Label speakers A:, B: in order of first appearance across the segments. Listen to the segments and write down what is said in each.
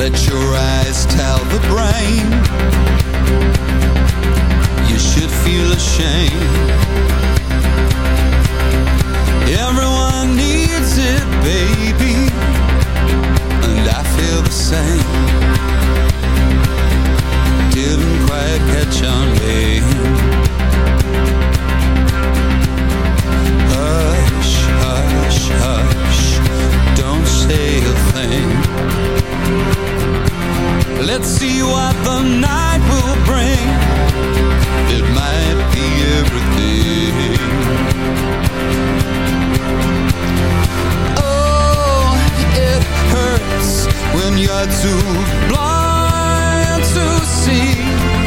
A: Let your eyes tell the brain. You should feel ashamed. Everyone needs it, baby. And I feel the same. Didn't quite catch on, babe Let's see what the night will bring. It might be everything. Oh, it hurts when you're too blind to see.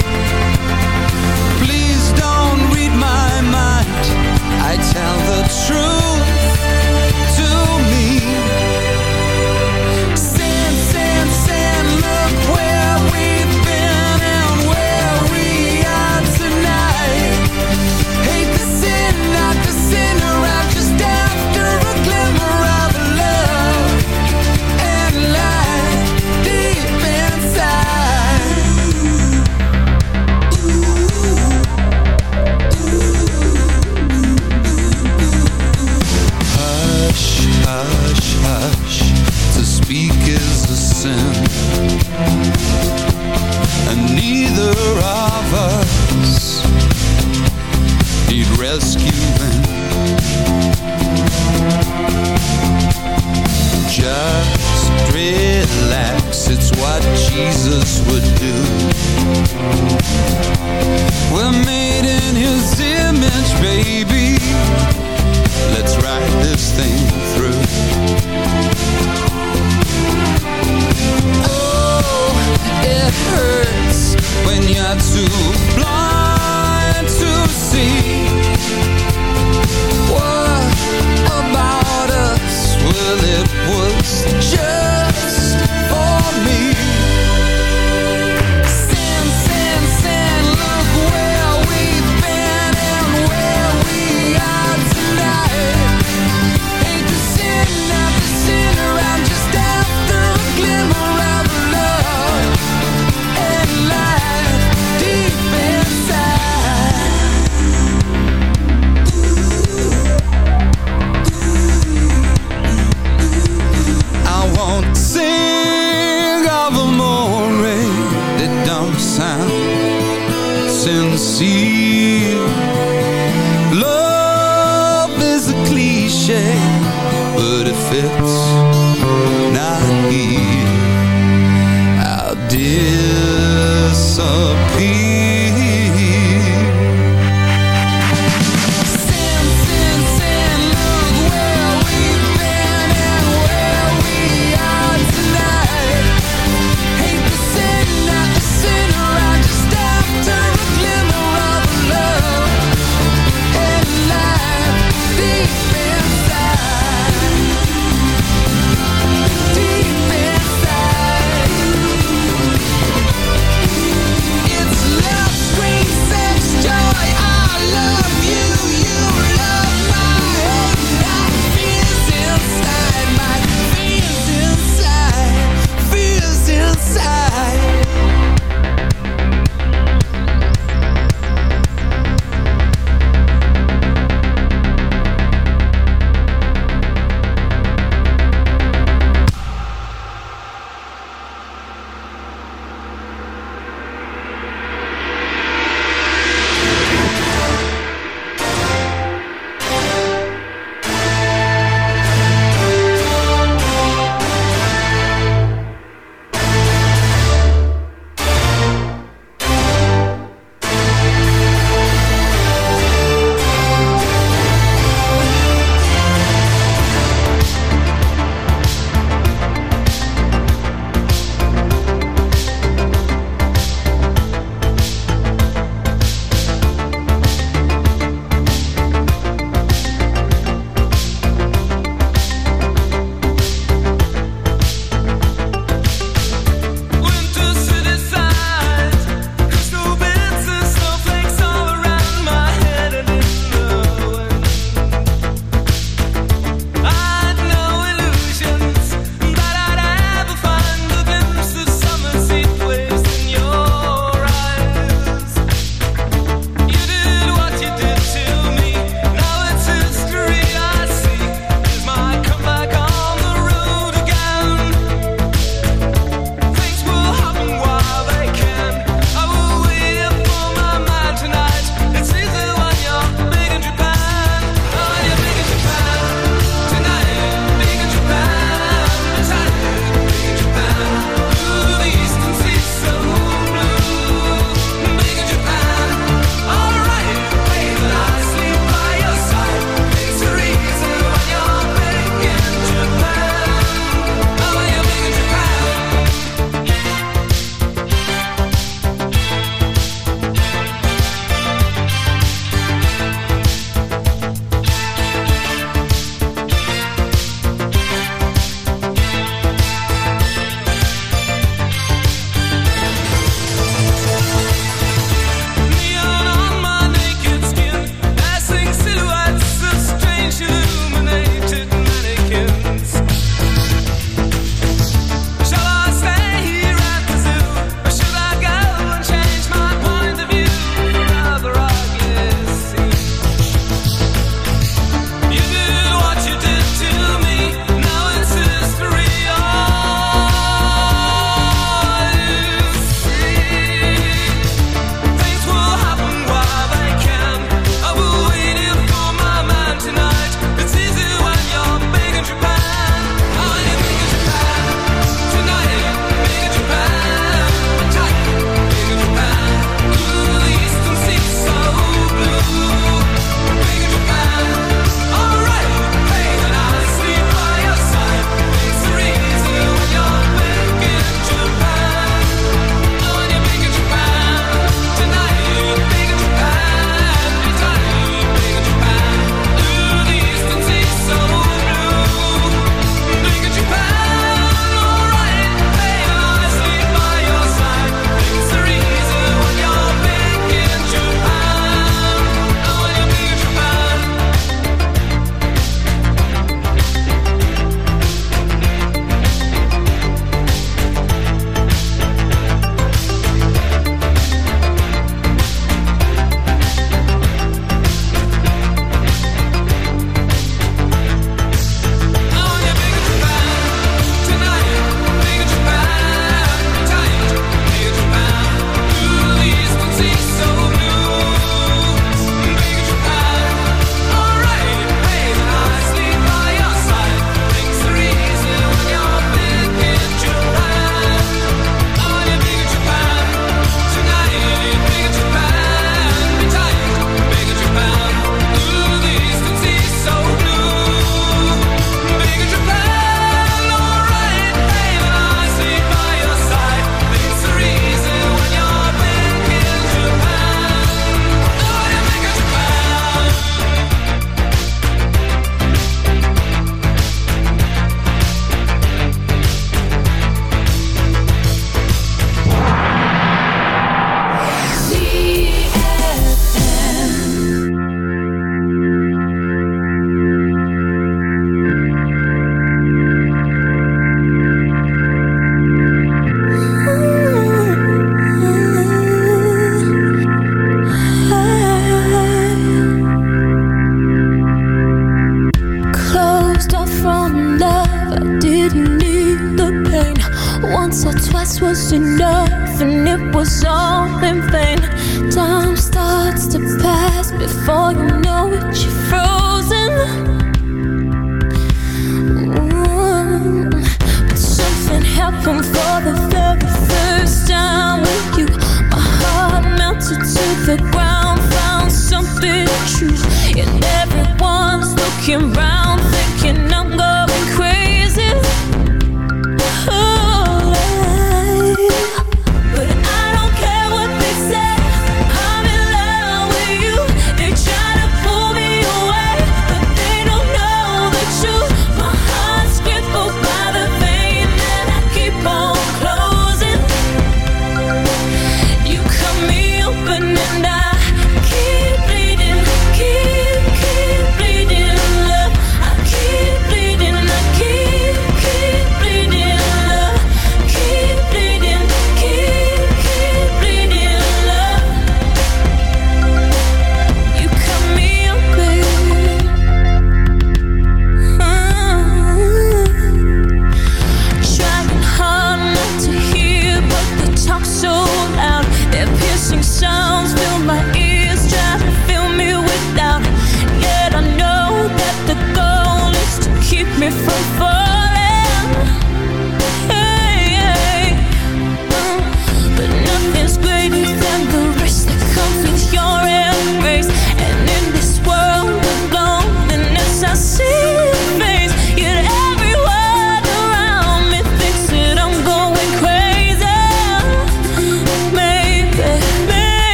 B: see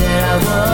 B: that I was,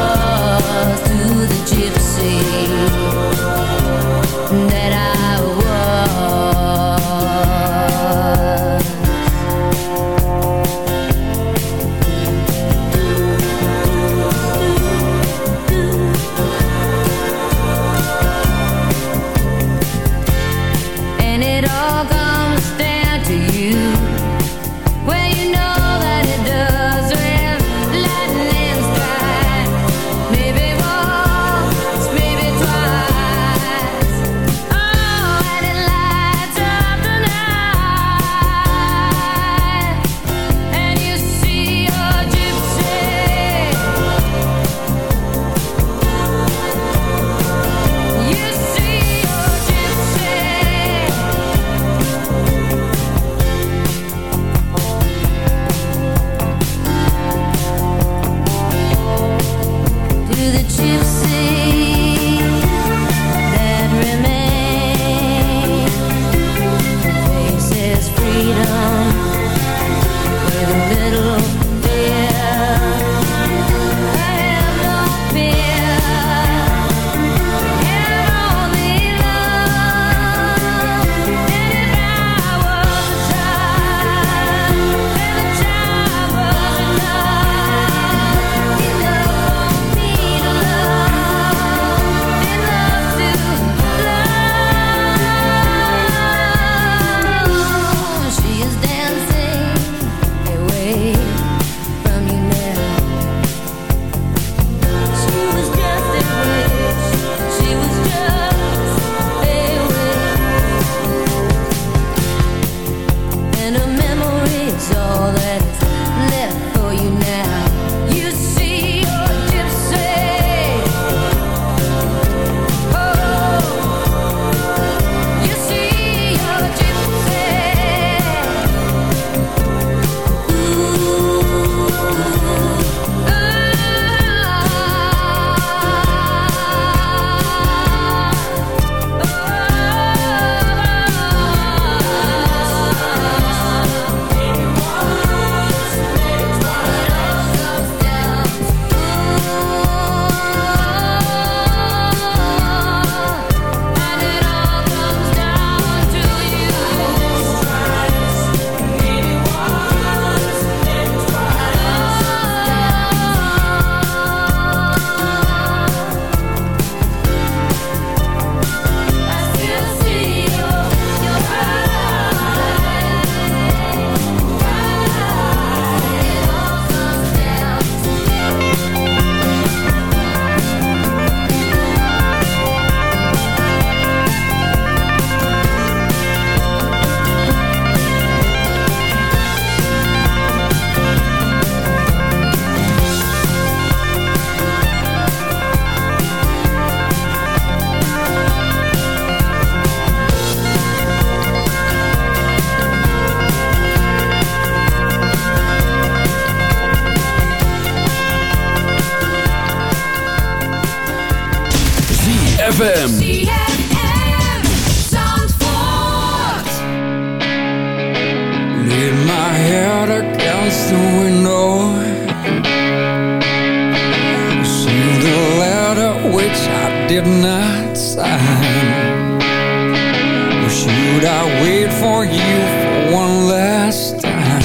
B: for
C: you
A: for one last time.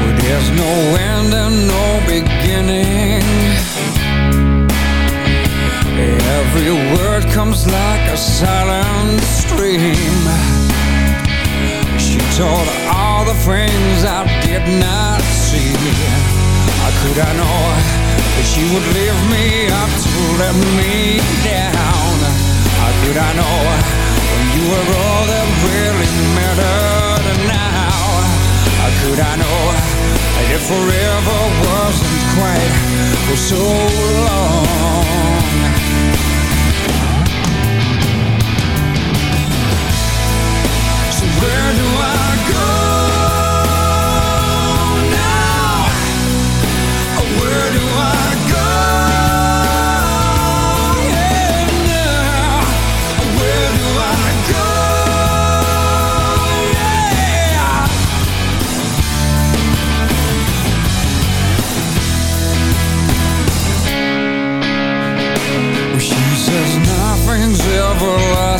A: Where there's no end and no beginning. Every word comes like a silent stream. She told all the things I did not see. How could I know that she would leave me up to let me down How could I know when you were all that really mattered now How could I know that if forever wasn't quite for so long So where do I go now? Where do I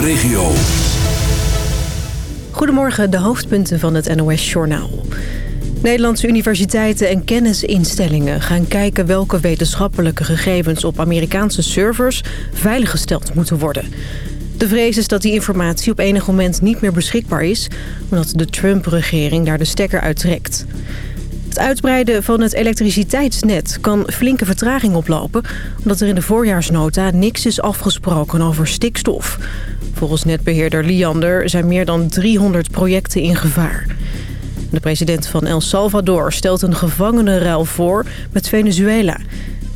D: regio.
E: Goedemorgen, de hoofdpunten van het NOS-journaal. Nederlandse universiteiten en kennisinstellingen gaan kijken welke wetenschappelijke gegevens op Amerikaanse servers veiliggesteld moeten worden. De vrees is dat die informatie op enig moment niet meer beschikbaar is, omdat de Trump-regering daar de stekker uittrekt. Het uitbreiden van het elektriciteitsnet kan flinke vertraging oplopen... omdat er in de voorjaarsnota niks is afgesproken over stikstof. Volgens netbeheerder Liander zijn meer dan 300 projecten in gevaar. De president van El Salvador stelt een gevangenenruil voor met Venezuela.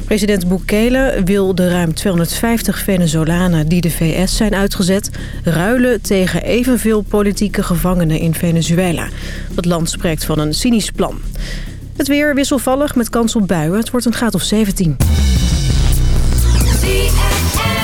E: President Bukele wil de ruim 250 Venezolanen die de VS zijn uitgezet... ruilen tegen evenveel politieke gevangenen in Venezuela. Het land spreekt van een cynisch plan. Het weer wisselvallig met kans op buien. Het wordt een graad of 17.
B: ZFM.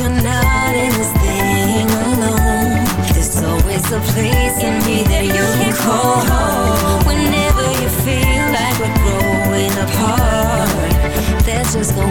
C: you're not in this thing alone. There's always a place in me that you can call home. Whenever you feel like we're growing apart, let's just go